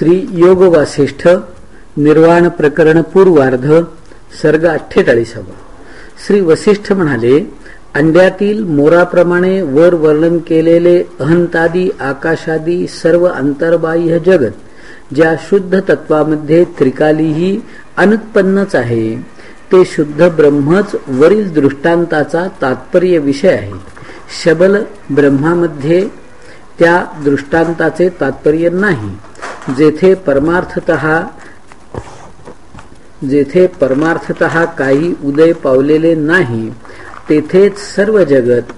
श्री योग वासिष्ठ निर्वाण प्रकरण पूर्वार्ध सर्ग अठ्ठेचाळीसावा. श्री वसिष्ठ म्हणाले अंड्यातील मोराप्रमाणे वर वर्णन केलेले अहंतादी आकाशादी सर्व अंतर्बाह्य जगत ज्या शुद्ध तत्वामध्ये त्रिकालीही अनुत्पन्नच आहे ते शुद्ध ब्रह्मच वरील दृष्टांताचा तात्पर्य विषय आहे. शबल ब्रह्मामध्ये त्या दृष्टांताचे तात्पर्य नाही. जेथे परमार्थत जेथे परमार्थत काही उदय पावलेले नाही तेथेच सर्व जगत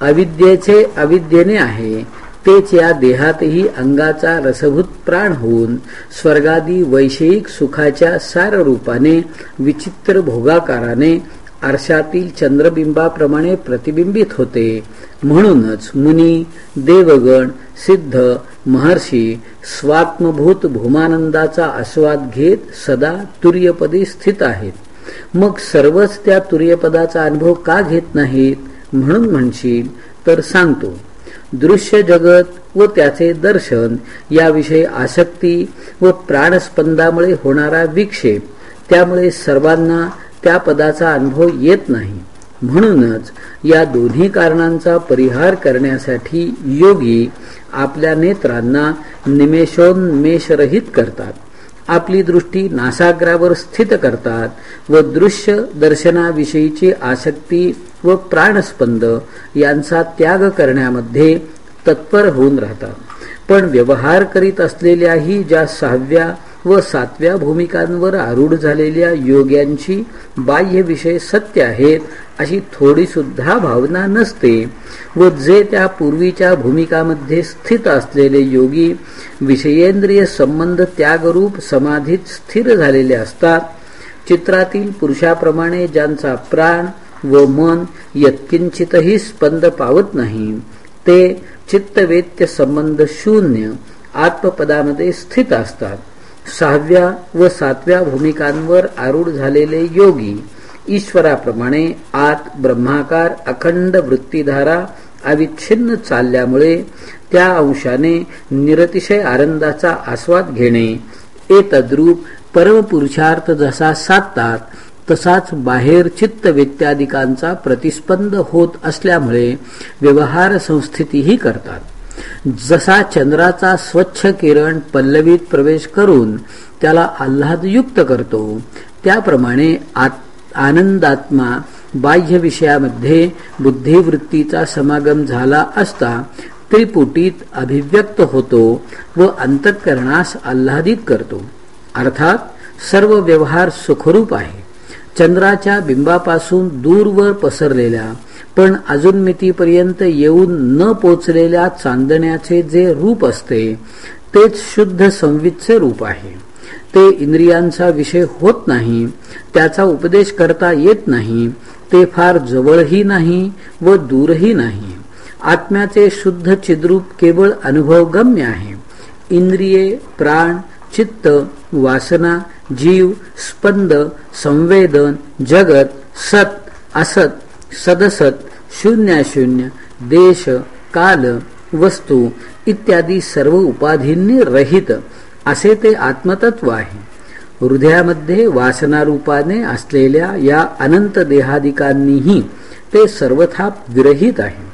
अविद्येचे अविद्येने आहे. तेच या देहातही अंगाचा रसभूत प्राण होऊन स्वर्गादी वैषयिक सुखाच्या सार रूपाने विचित्र भोगाकाराने आरशातील चंद्रबिंबाप्रमाणे प्रतिबिंबित होते. म्हणूनच मुनी देवगण सिद्ध महर्षी स्वात्मभूत भूमानंदाचा आस्वाद घेत सदा तुर्यपदी स्थित आहेत. मग सर्वच त्या तुर्यपदाचा अनुभव का घेत नाहीत? म्हणून म्हणशील तर सांगतो. दृश्य जगत व त्याचे दर्शन याविषयी आसक्ती व प्राणस्पंदामुळे होणारा विक्षेप त्यामुळे सर्वांना त्या पदाचा अनुभव येत नाही. म्हणूनच या दोन्ही कारणांचा परिहार करण्यासाठी योगी आपल्या नेत्रांना निमेषोन्मेषरहित करतात. आपली दृष्टी नासाग्रावर स्थित करतात व दृश्य दर्शनाविषयीची आसक्ती व प्राणस्पंद यांचा त्याग करण्यामध्ये तत्पर होऊन राहतात. पण व्यवहार करीत असलेल्याही ज्या सहाव्या व सातव्या भूमिकांवर आरूढ झालेल्या योग्यांची बाह्य विषय सत्य आहेत अशी थोडी सुद्धा भावना नसते. व जे त्या पूर्वीच्या भूमिकामध्ये स्थित असलेले योगी विषयेंद्रिय संबंध त्यागरूप समाधीत स्थिर झालेले असतात. चित्रातील पुरुषाप्रमाणे ज्यांचा प्राण व मन यत्किंचितही स्पंद पावत नाही ते चित्तवेत्य संबंध शून्य आत्मपदामध्ये स्थित असतात. सहाव्या व सातव्या भूमिकांवर आरूढ झालेले योगी ईश्वराप्रमाणे आत ब्रह्माकार अखंड वृत्तीधारा अविच्छिन्न चालल्यामुळे त्या अंशाने निरतिशय आनंदाचा आस्वाद घेणे. ए तद्रूप परमपुरुषार्थ जसा साधतात तसाच बाहेर चित्त व्यत्यादिकांचा प्रतिस्पंद होत असल्यामुळे व्यवहार संस्थितीही करतात. जसा चंद्राचा स्वच्छ किरण पल्लवीत प्रवेश करून त्याला आल्हादयुक्त करतो त्याप्रमाणे आनंदात्मा बाह्य विषयामध्ये बुद्धिवृत्तीचा समागम झाला असता त्रिपुटीत अभिव्यक्त होतो व अंतःकरणास आल्हादित करतो. अर्थात सर्व व्यवहार सुखरूप आहे. चंद्राच्या बिंबापासून दूरवर पसरलेल्या पण अजून मितीपर्यंत येऊन न पोचलेल्या चांदण्याचे जे रूप असते तेच शुद्ध संवितचे रूप आहे. ते इंद्रियांचा विषय होत नाही त्याचा उपदेश करता येत नाही ते फार जवळही नाही व दूरही नाही. आत्म्याचे शुद्ध चिद्रूप केवळ अनुभवगम्य आहे. इंद्रिये प्राण चित्त वासना जीव स्पंद संवेदन जगत सत असत सदसत शून्याशून्य देश काल वस्तू इत्यादी सर्व उपाधींनी रहित असे ते आत्मतत्व आहे. हृदयामध्ये वासनारूपाने असलेल्या या अनंत देहादिकांनीही ते सर्वथा विरहित आहे.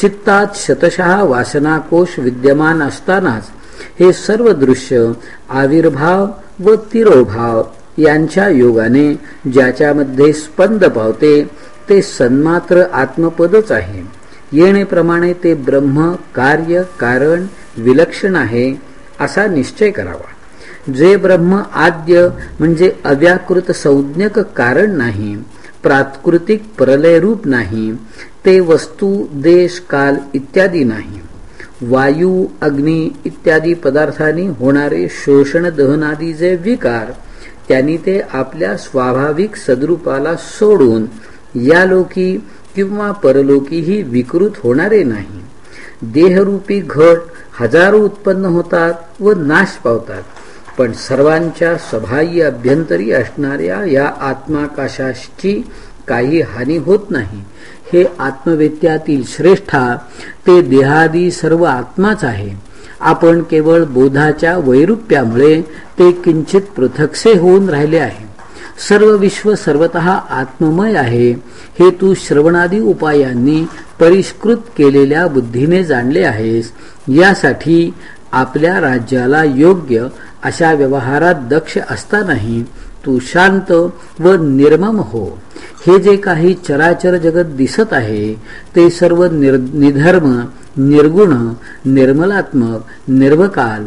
चित्तात शतशः वासनाकोश विद्यमान असतानाच हे सर्व दृश्य आविर्भाव व तिरोभाव यांच्या योगाने ज्याच्यामध्ये स्पंद पावते ते सन्मात्र आत्मपदच आहे. येणेप्रमाणे ते ब्रह्म कार्य कारण विलक्षण आहे असा निश्चय करावा. जे ब्रह्म आद्य म्हणजे अव्याकृत संज्ञक कारण नाही प्राकृतिक प्रलयरूप नाही ते वस्तू देश काल इत्यादी नाही. वायू अग्नी इत्यादी पदार्थांनी होणारे शोषण दहनादी जे विकार त्यांनी ते आपल्या स्वाभाविक सद्रूपाला सोडून या लोकी किंवा परलोकीही विकृत होणारे नाही. देहरूपी घट हजारो उत्पन्न होतात व नाश पावतात. पण सर्वांच्या सबाह्य अभ्यंतरी असणाऱ्या या आत्माकाशाची काही हानी होत नाही. हे आत्मवेत्यातील श्रेष्ठा ते देहादी सर्व आत्माच आहे. आपण केवळ बोधाच्या वैरूप्यामुळे ते किंचित पृथकसे होऊन राहिले आहे. सर्व विश्व सर्वत आत्ममय आहे. हे तू श्रवणादी उपायांनी परिष्कृत केलेल्या बुद्धीने जाणले आहेस. यासाठी आपल्या राज्याला योग्य अशा व्यवहारात दक्ष असतानाही तू शांत व निर्मम हो. हे जे काही चराचर जगत दिसत आहे ते सर्व निधर्म निर्गुण निर्मलात्मक निर्वकाल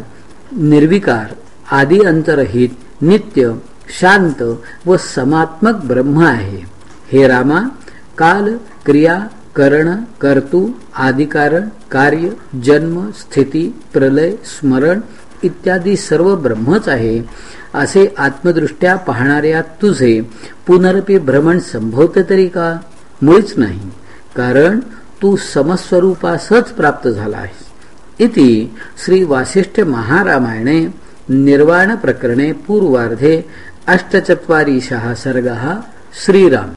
निर्विकार आदी अंतरहित नित्य शांत व समात्मक ब्रह्म आहे. हे रामा काल क्रिया करण कर्तू आदिकारण कार्य जन्म स्थिती प्रलय स्मरण इत्यादी सर्व ब्रह्मच आहे. असे आत्मदृष्ट्या पाहणाऱ्या तुझे पुनरपी भ्रमण संभवते तरी का? मुळीच नाही. कारण तू समस्वरूपासच प्राप्त झाला आहेस. इति श्री वासिष्ठ महारामायणे निर्वाण प्रकरणे पूर्वार्धे अष्टचत्वारिशः सर्गः श्रीराम।